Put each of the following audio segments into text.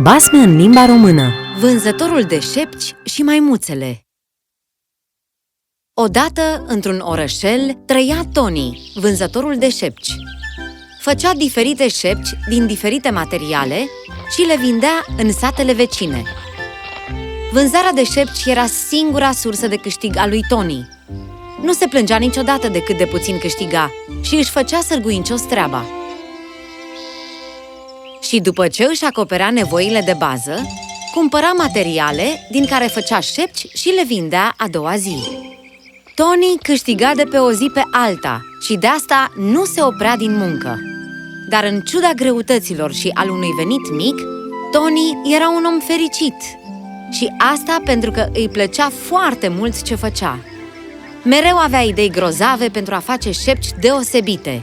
Basme în limba română Vânzătorul de șepci și maimuțele Odată, într-un orășel, trăia Tony, vânzătorul de șepci. Făcea diferite șepci din diferite materiale și le vindea în satele vecine. Vânzarea de șepci era singura sursă de câștig a lui Tony. Nu se plângea niciodată de cât de puțin câștiga și își făcea sârguincios treaba. Și după ce își acoperea nevoile de bază, cumpăra materiale din care făcea șepci și le vindea a doua zi. Tony câștiga de pe o zi pe alta și de asta nu se oprea din muncă. Dar în ciuda greutăților și al unui venit mic, Tony era un om fericit. Și asta pentru că îi plăcea foarte mult ce făcea. Mereu avea idei grozave pentru a face șepci deosebite.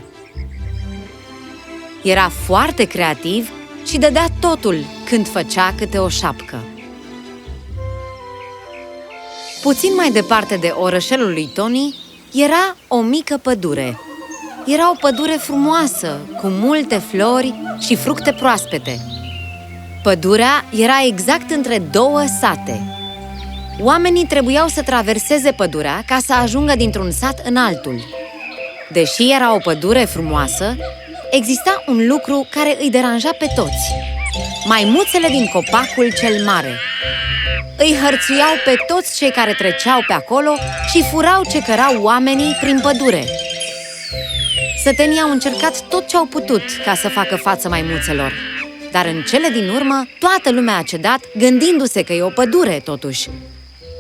Era foarte creativ și dădea totul când făcea câte o șapcă. Puțin mai departe de orășelul lui Tony era o mică pădure. Era o pădure frumoasă, cu multe flori și fructe proaspete. Pădurea era exact între două sate. Oamenii trebuiau să traverseze pădurea ca să ajungă dintr-un sat în altul. Deși era o pădure frumoasă, exista un lucru care îi deranja pe toți. Maimuțele din copacul cel mare. Îi hărțuiau pe toți cei care treceau pe acolo și furau ce cărau oamenii prin pădure. Sătenii au încercat tot ce au putut ca să facă față maimuțelor. Dar în cele din urmă, toată lumea a cedat, gândindu-se că e o pădure, totuși.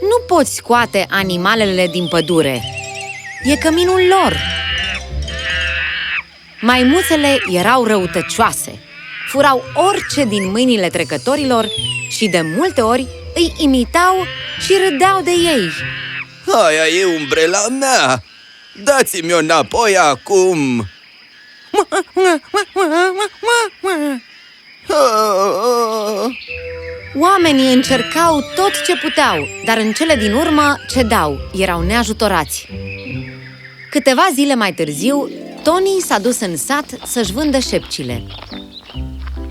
Nu poți scoate animalele din pădure. E căminul lor. Maimuțele erau răutăcioase. Furau orice din mâinile trecătorilor și de multe ori îi imitau și râdeau de ei. Aia e umbrela mea! Dați-mi-o înapoi acum! Oamenii încercau tot ce puteau, dar în cele din urmă cedau, erau neajutorați. Câteva zile mai târziu, Tony s-a dus în sat să-și vândă șepcile.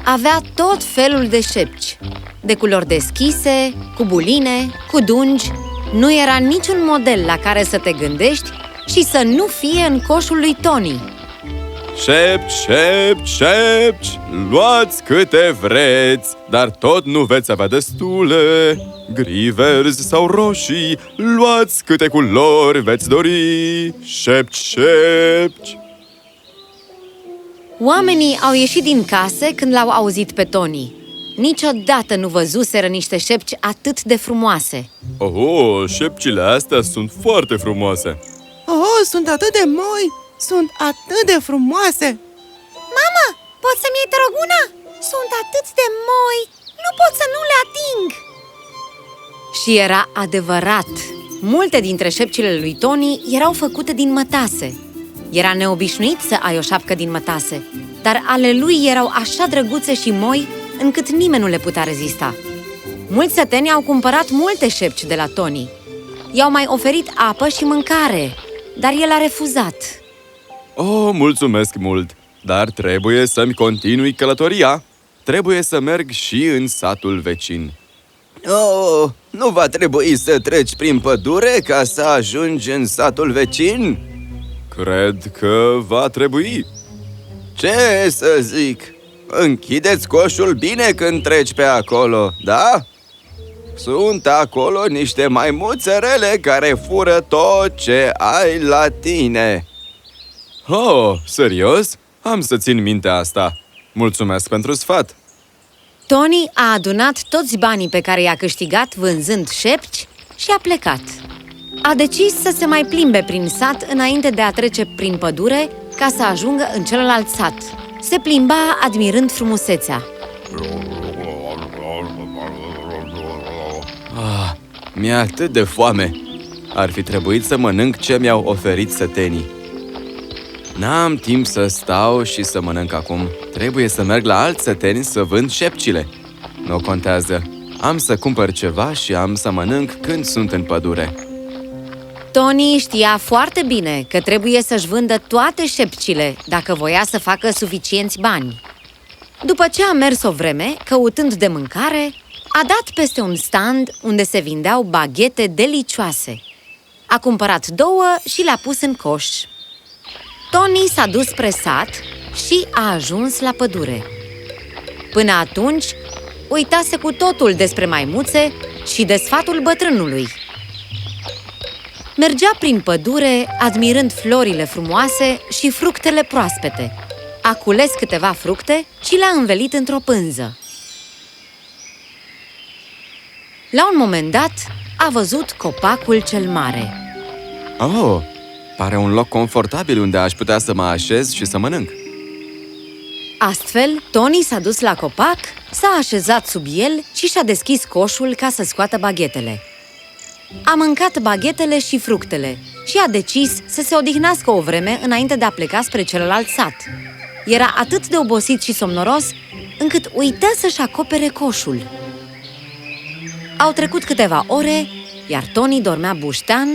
Avea tot felul de șepci, de culori deschise, cu buline, cu dungi. Nu era niciun model la care să te gândești și să nu fie în coșul lui Tony. Șepci, șepci, șepci, luați câte vreți, dar tot nu veți avea destule. Gri, verzi sau roșii, luați câte culori veți dori. Șepci, șepci. Oamenii au ieșit din case când l-au auzit pe Tony. Niciodată nu văzuseră niște șepci atât de frumoase. Oh, șepcile astea sunt foarte frumoase. Oh, sunt atât de moi! Sunt atât de frumoase! Mama, poți să-mi iei, te rog, una? Sunt atât de moi! Nu pot să nu le ating! Și era adevărat! Multe dintre șepcile lui Tony erau făcute din mătase. Era neobișnuit să ai o șapcă din mătase, dar ale lui erau așa drăguțe și moi încât nimeni nu le putea rezista. Mulți săteni au cumpărat multe șepci de la Tony. I-au mai oferit apă și mâncare, dar el a refuzat. Oh, mulțumesc mult! Dar trebuie să-mi continui călătoria. Trebuie să merg și în satul vecin. Oh, nu va trebui să treci prin pădure ca să ajungi în satul vecin? Cred că va trebui. Ce să zic? Închideți coșul bine când treci pe acolo, da? Sunt acolo niște maimuțe rele care fură tot ce ai la tine. Oh, serios? Am să țin minte asta. Mulțumesc pentru sfat. Tony a adunat toți banii pe care i-a câștigat vânzând șepci și a plecat. A decis să se mai plimbe prin sat înainte de a trece prin pădure ca să ajungă în celălalt sat. Se plimba admirând frumusețea. Ah, mi-e atât de foame. Ar fi trebuit să mănânc ce mi-au oferit sătenii. N-am timp să stau și să mănânc acum. Trebuie să merg la alți săteni să vând șepcile. Nu contează. Am să cumpăr ceva și am să mănânc când sunt în pădure. Tony știa foarte bine că trebuie să-și vândă toate șepcile dacă voia să facă suficienți bani. După ce a mers o vreme, căutând de mâncare, a dat peste un stand unde se vindeau baghete delicioase. A cumpărat două și le-a pus în coș. Tony s-a dus spre sat și a ajuns la pădure. Până atunci, uitase cu totul despre maimuțe și de sfatul bătrânului. Mergea prin pădure, admirând florile frumoase și fructele proaspete. A cules câteva fructe și le-a învelit într-o pânză. La un moment dat, a văzut copacul cel mare. Oh, pare un loc confortabil unde aș putea să mă așez și să mănânc. Astfel, Tony s-a dus la copac, s-a așezat sub el și și-a deschis coșul ca să scoată baghetele. A mâncat baghetele și fructele și a decis să se odihnească o vreme înainte de a pleca spre celălalt sat. Era atât de obosit și somnoros, încât uită să-și acopere coșul. Au trecut câteva ore, iar Tony dormea buștean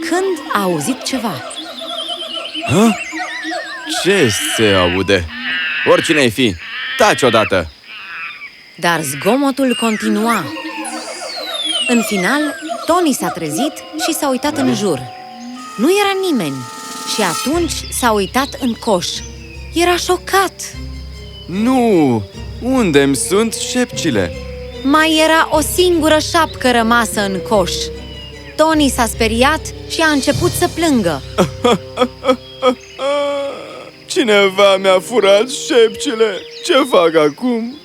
când a auzit ceva. Hă? Ce se aude? Oricine ai fi, taci odată! Dar zgomotul continua. În final, Tony s-a trezit și s-a uitat în jur. Nu era nimeni și atunci s-a uitat în coș. Era șocat! Nu! Unde-mi sunt șepcile? Mai era o singură șapcă rămasă în coș. Tony s-a speriat și a început să plângă. Cineva mi-a furat șepcile! Ce fac acum?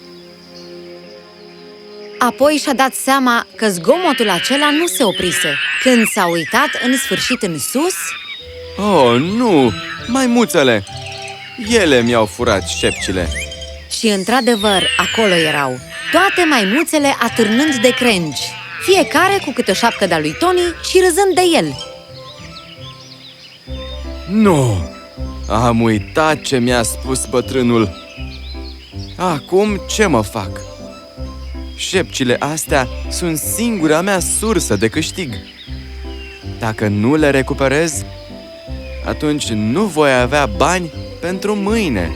Apoi și-a dat seama că zgomotul acela nu se oprise. Când s-a uitat în sfârșit în sus, Oh, nu! Maimuțele! Ele mi-au furat șepcile. și într-adevăr acolo erau, toate maimuțele atârnând de crengi, fiecare cu câte o șapcă de-a lui Tony și râzând de el. Nu! Am uitat ce mi-a spus bătrânul. Acum ce mă fac? Șepcile astea sunt singura mea sursă de câștig. Dacă nu le recuperez, atunci nu voi avea bani pentru mâine.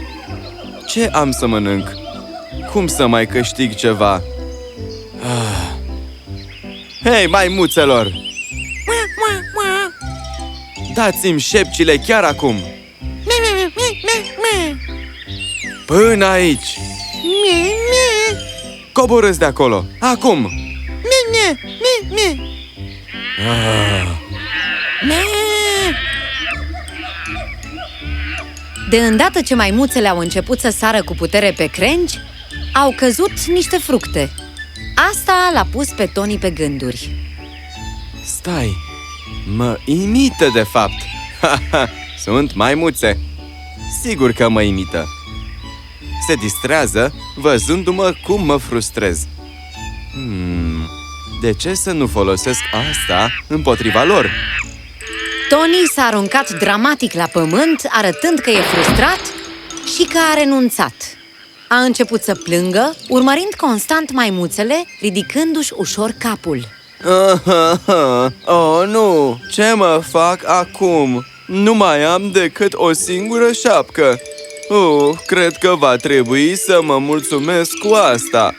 Ce am să mănânc? Cum să mai câștig ceva? Ah. Hei, maimuțelor! Mua, mua, mua. Dați-mi șepcile chiar acum! Mie, mie, mie, mie, mie. Până aici! Mie, mie. Coborâți de acolo! Acum! Mie, mie, mie, mie. Ah. Mie. De îndată ce maimuțele au început să sară cu putere pe crengi, au căzut niște fructe. Asta l-a pus pe Tony pe gânduri. Stai! Mă imită, de fapt! Ha, ha, Sunt maimuțe! Sigur că mă imită! Se distrează văzându-mă cum mă frustrez. Hmm, de ce să nu folosesc asta împotriva lor? Tony s-a aruncat dramatic la pământ, arătând că e frustrat și că a renunțat. A început să plângă, urmărind constant maimuțele, ridicându-și ușor capul. Oh, nu! Ce mă fac acum? Nu mai am decât o singură șapcă. Oh, cred că va trebui să mă mulțumesc cu asta.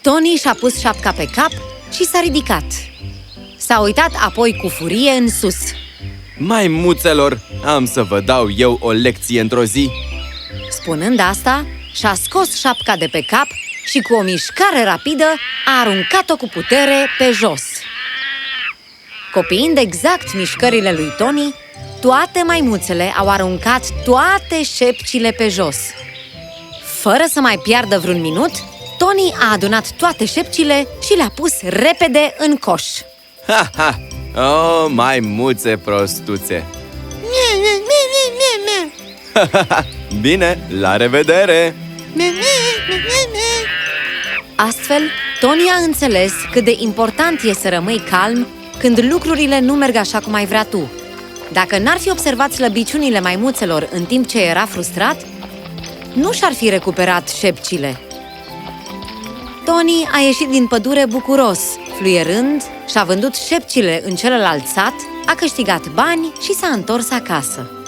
Tony și-a pus șapca pe cap și s-a ridicat. S-a uitat apoi cu furie în sus. Maimuțelor, am să vă dau eu o lecție într-o zi. Spunând asta, și-a scos șapca de pe cap și cu o mișcare rapidă a aruncat-o cu putere pe jos. Copiind exact mișcările lui Tony, toate maimuțele au aruncat toate șepcile pe jos. Fără să mai piardă vreun minut, Tony a adunat toate șepcile și le-a pus repede în coș. Ha, ha! Oh, maimuțe prostuțe! Mie, mie, mie, mie, mie, mie. Bine, la revedere! Mie, mie, mie, mie, mie. Astfel, Tony a înțeles cât de important e să rămâi calm când lucrurile nu merg așa cum ai vrea tu. Dacă n-ar fi observat slăbiciunile maimuțelor în timp ce era frustrat, nu și-ar fi recuperat șepcile. Tony a ieșit din pădure bucuros, fluierând, și-a vândut șepcile în celălalt sat, a câștigat bani și s-a întors acasă.